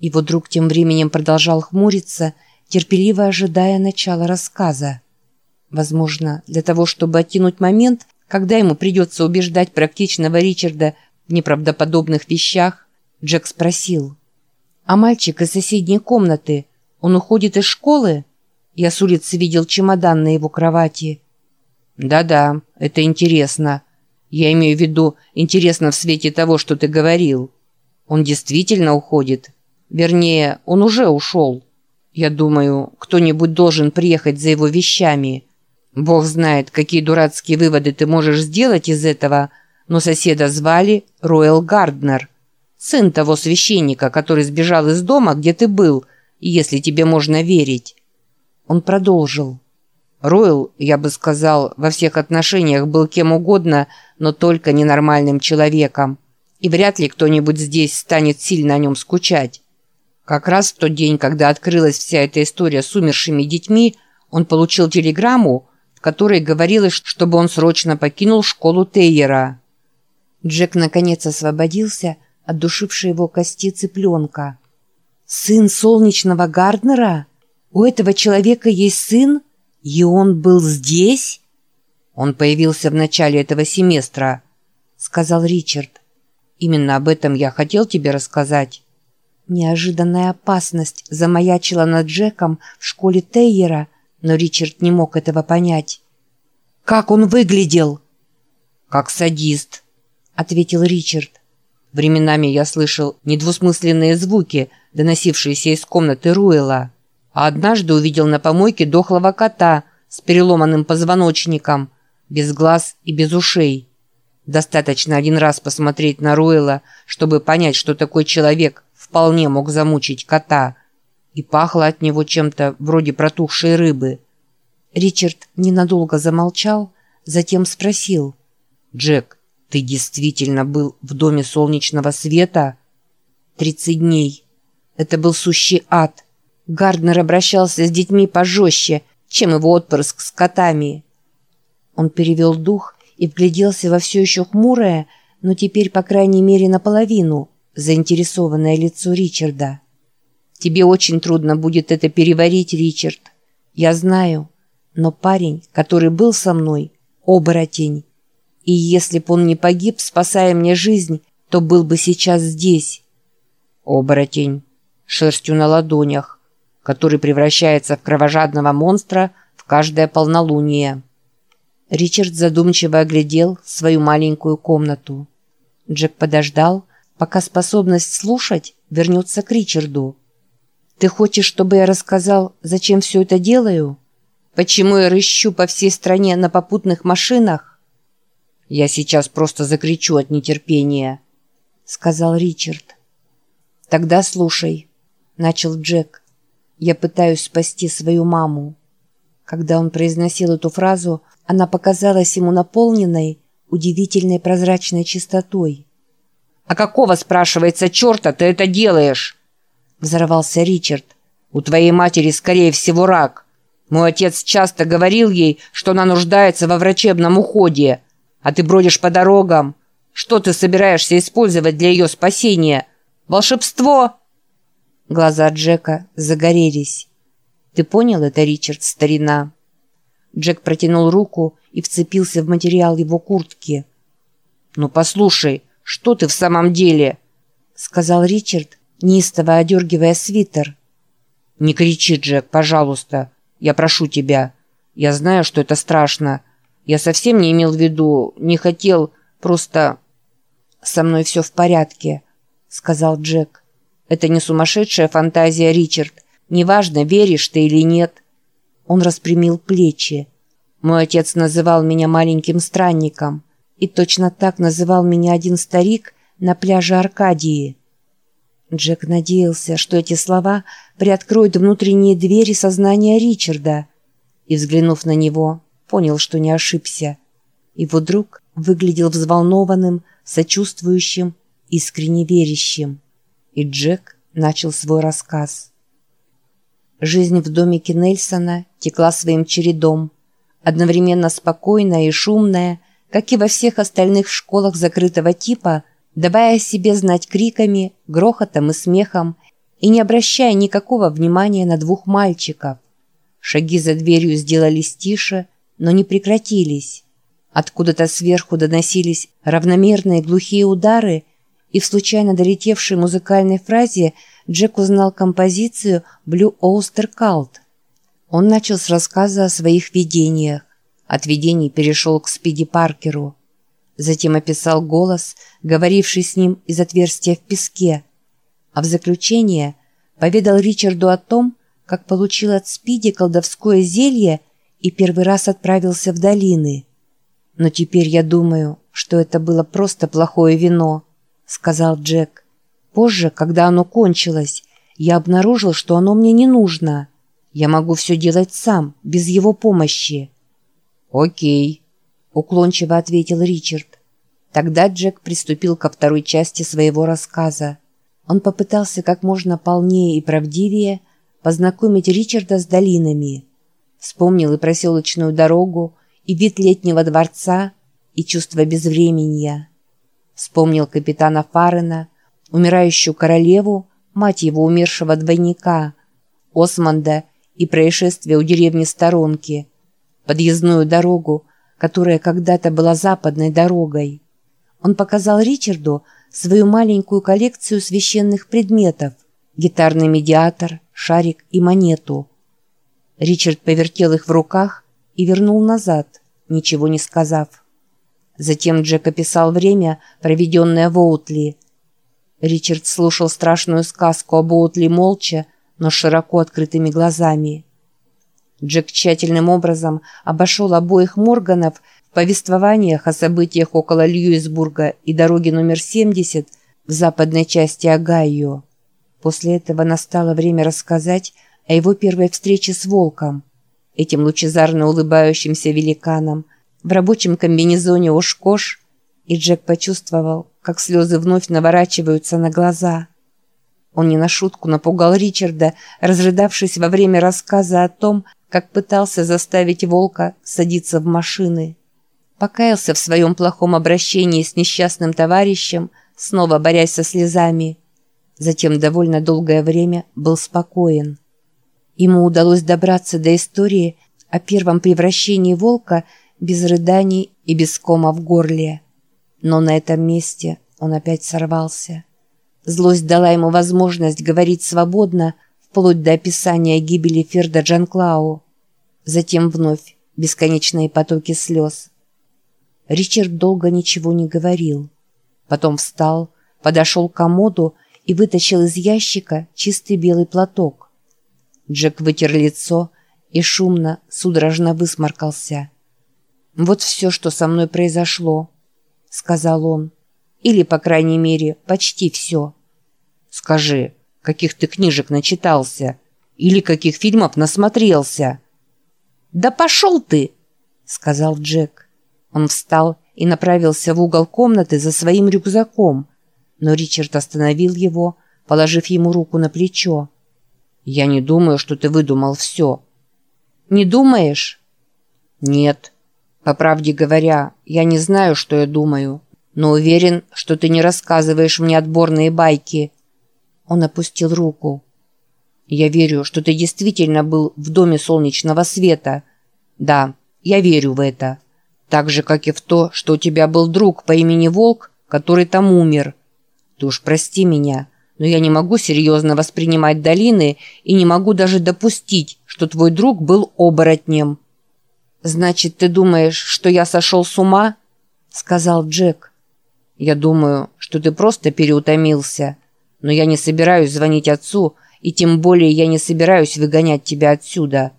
Его друг тем временем продолжал хмуриться, терпеливо ожидая начала рассказа. Возможно, для того, чтобы оттянуть момент, когда ему придется убеждать практичного Ричарда в неправдоподобных вещах, Джек спросил. «А мальчик из соседней комнаты, он уходит из школы?» Я с улицы видел чемодан на его кровати. «Да-да, это интересно. Я имею в виду, интересно в свете того, что ты говорил. Он действительно уходит. Вернее, он уже ушел. Я думаю, кто-нибудь должен приехать за его вещами. Бог знает, какие дурацкие выводы ты можешь сделать из этого, но соседа звали Роэл Гарднер, сын того священника, который сбежал из дома, где ты был, если тебе можно верить. Он продолжил. Ройл, я бы сказал, во всех отношениях был кем угодно, но только ненормальным человеком. И вряд ли кто-нибудь здесь станет сильно о нем скучать. Как раз в тот день, когда открылась вся эта история с умершими детьми, он получил телеграмму, в которой говорилось, чтобы он срочно покинул школу Тейера. Джек наконец освободился от душившей его кости цыпленка. «Сын солнечного Гарднера? У этого человека есть сын?» «И он был здесь?» «Он появился в начале этого семестра», — сказал Ричард. «Именно об этом я хотел тебе рассказать». Неожиданная опасность замаячила над Джеком в школе Тейера, но Ричард не мог этого понять. «Как он выглядел?» «Как садист», — ответил Ричард. Временами я слышал недвусмысленные звуки, доносившиеся из комнаты Руэла а однажды увидел на помойке дохлого кота с переломанным позвоночником, без глаз и без ушей. Достаточно один раз посмотреть на Руэла, чтобы понять, что такой человек вполне мог замучить кота. И пахло от него чем-то вроде протухшей рыбы. Ричард ненадолго замолчал, затем спросил. «Джек, ты действительно был в доме солнечного света?» «Тридцать дней. Это был сущий ад». Гарднер обращался с детьми пожестче, чем его отпрыск с котами. Он перевел дух и вгляделся во все еще хмурое, но теперь, по крайней мере, наполовину, заинтересованное лицо Ричарда. «Тебе очень трудно будет это переварить, Ричард. Я знаю. Но парень, который был со мной, оборотень. И если б он не погиб, спасая мне жизнь, то был бы сейчас здесь». «Оборотень. Шерстью на ладонях который превращается в кровожадного монстра в каждое полнолуние. Ричард задумчиво оглядел свою маленькую комнату. Джек подождал, пока способность слушать вернется к Ричарду. «Ты хочешь, чтобы я рассказал, зачем все это делаю? Почему я рыщу по всей стране на попутных машинах?» «Я сейчас просто закричу от нетерпения», — сказал Ричард. «Тогда слушай», — начал Джек. Я пытаюсь спасти свою маму». Когда он произносил эту фразу, она показалась ему наполненной, удивительной прозрачной чистотой. «А какого, спрашивается, черта ты это делаешь?» Взорвался Ричард. «У твоей матери, скорее всего, рак. Мой отец часто говорил ей, что она нуждается во врачебном уходе. А ты бродишь по дорогам. Что ты собираешься использовать для ее спасения? Волшебство?» Глаза Джека загорелись. «Ты понял это, Ричард, старина?» Джек протянул руку и вцепился в материал его куртки. «Ну послушай, что ты в самом деле?» Сказал Ричард, неистово одергивая свитер. «Не кричи, Джек, пожалуйста. Я прошу тебя. Я знаю, что это страшно. Я совсем не имел в виду, не хотел, просто...» «Со мной все в порядке», — сказал Джек. Это не сумасшедшая фантазия, Ричард. Неважно, веришь ты или нет. Он распрямил плечи. Мой отец называл меня маленьким странником. И точно так называл меня один старик на пляже Аркадии. Джек надеялся, что эти слова приоткроют внутренние двери сознания Ричарда. И, взглянув на него, понял, что не ошибся. Его друг выглядел взволнованным, сочувствующим, искренне верящим и Джек начал свой рассказ. Жизнь в домике Нельсона текла своим чередом, одновременно спокойная и шумная, как и во всех остальных школах закрытого типа, давая себе знать криками, грохотом и смехом, и не обращая никакого внимания на двух мальчиков. Шаги за дверью сделались тише, но не прекратились. Откуда-то сверху доносились равномерные глухие удары, и в случайно долетевшей музыкальной фразе Джек узнал композицию «Blue Oyster Cult». Он начал с рассказа о своих видениях. От видений перешел к Спиди Паркеру. Затем описал голос, говоривший с ним из отверстия в песке. А в заключение поведал Ричарду о том, как получил от Спиди колдовское зелье и первый раз отправился в долины. «Но теперь я думаю, что это было просто плохое вино», — сказал Джек. «Позже, когда оно кончилось, я обнаружил, что оно мне не нужно. Я могу все делать сам, без его помощи». «Окей», — уклончиво ответил Ричард. Тогда Джек приступил ко второй части своего рассказа. Он попытался как можно полнее и правдивее познакомить Ричарда с долинами. Вспомнил и проселочную дорогу, и вид летнего дворца, и чувство безвременья. Вспомнил капитана Фарена, умирающую королеву, мать его умершего двойника, Османда и происшествие у деревни Сторонки, подъездную дорогу, которая когда-то была западной дорогой. Он показал Ричарду свою маленькую коллекцию священных предметов, гитарный медиатор, шарик и монету. Ричард повертел их в руках и вернул назад, ничего не сказав. Затем Джек описал время, проведенное в Оутли. Ричард слушал страшную сказку об Оутли молча, но широко открытыми глазами. Джек тщательным образом обошел обоих Морганов в повествованиях о событиях около Льюисбурга и дороги номер 70 в западной части Огайо. После этого настало время рассказать о его первой встрече с волком, этим лучезарно улыбающимся великаном, в рабочем комбинезоне Ошкош, и Джек почувствовал, как слезы вновь наворачиваются на глаза. Он не на шутку напугал Ричарда, разрыдавшись во время рассказа о том, как пытался заставить волка садиться в машины. Покаялся в своем плохом обращении с несчастным товарищем, снова борясь со слезами. Затем довольно долгое время был спокоен. Ему удалось добраться до истории о первом превращении волка без рыданий и без кома в горле. Но на этом месте он опять сорвался. Злость дала ему возможность говорить свободно, вплоть до описания гибели Ферда Джанклау. Затем вновь бесконечные потоки слез. Ричард долго ничего не говорил. Потом встал, подошел к комоду и вытащил из ящика чистый белый платок. Джек вытер лицо и шумно, судорожно высморкался. «Вот все, что со мной произошло», — сказал он. «Или, по крайней мере, почти все». «Скажи, каких ты книжек начитался? Или каких фильмов насмотрелся?» «Да пошел ты!» — сказал Джек. Он встал и направился в угол комнаты за своим рюкзаком, но Ричард остановил его, положив ему руку на плечо. «Я не думаю, что ты выдумал все». «Не думаешь?» «Нет. По правде говоря, я не знаю, что я думаю, но уверен, что ты не рассказываешь мне отборные байки». Он опустил руку. «Я верю, что ты действительно был в доме солнечного света. Да, я верю в это. Так же, как и в то, что у тебя был друг по имени Волк, который там умер. Ты уж прости меня, но я не могу серьезно воспринимать долины и не могу даже допустить, что твой друг был оборотнем». «Значит, ты думаешь, что я сошел с ума?» — сказал Джек. «Я думаю, что ты просто переутомился. Но я не собираюсь звонить отцу, и тем более я не собираюсь выгонять тебя отсюда.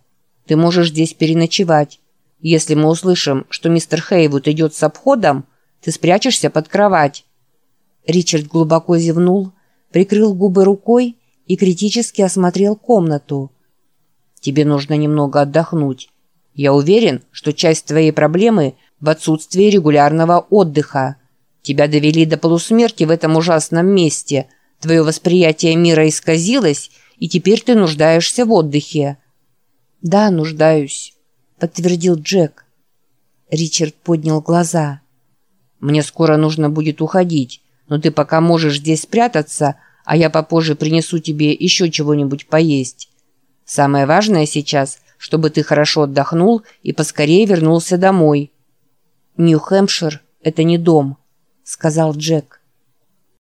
Ты можешь здесь переночевать. Если мы услышим, что мистер Хейвуд идет с обходом, ты спрячешься под кровать». Ричард глубоко зевнул, прикрыл губы рукой и критически осмотрел комнату. «Тебе нужно немного отдохнуть. Я уверен, что часть твоей проблемы в отсутствии регулярного отдыха. Тебя довели до полусмерти в этом ужасном месте. Твое восприятие мира исказилось, и теперь ты нуждаешься в отдыхе». «Да, нуждаюсь», — подтвердил Джек. Ричард поднял глаза. «Мне скоро нужно будет уходить, но ты пока можешь здесь спрятаться, а я попозже принесу тебе еще чего-нибудь поесть. Самое важное сейчас, чтобы ты хорошо отдохнул и поскорее вернулся домой». «Нью-Хэмпшир — это не дом», — сказал Джек.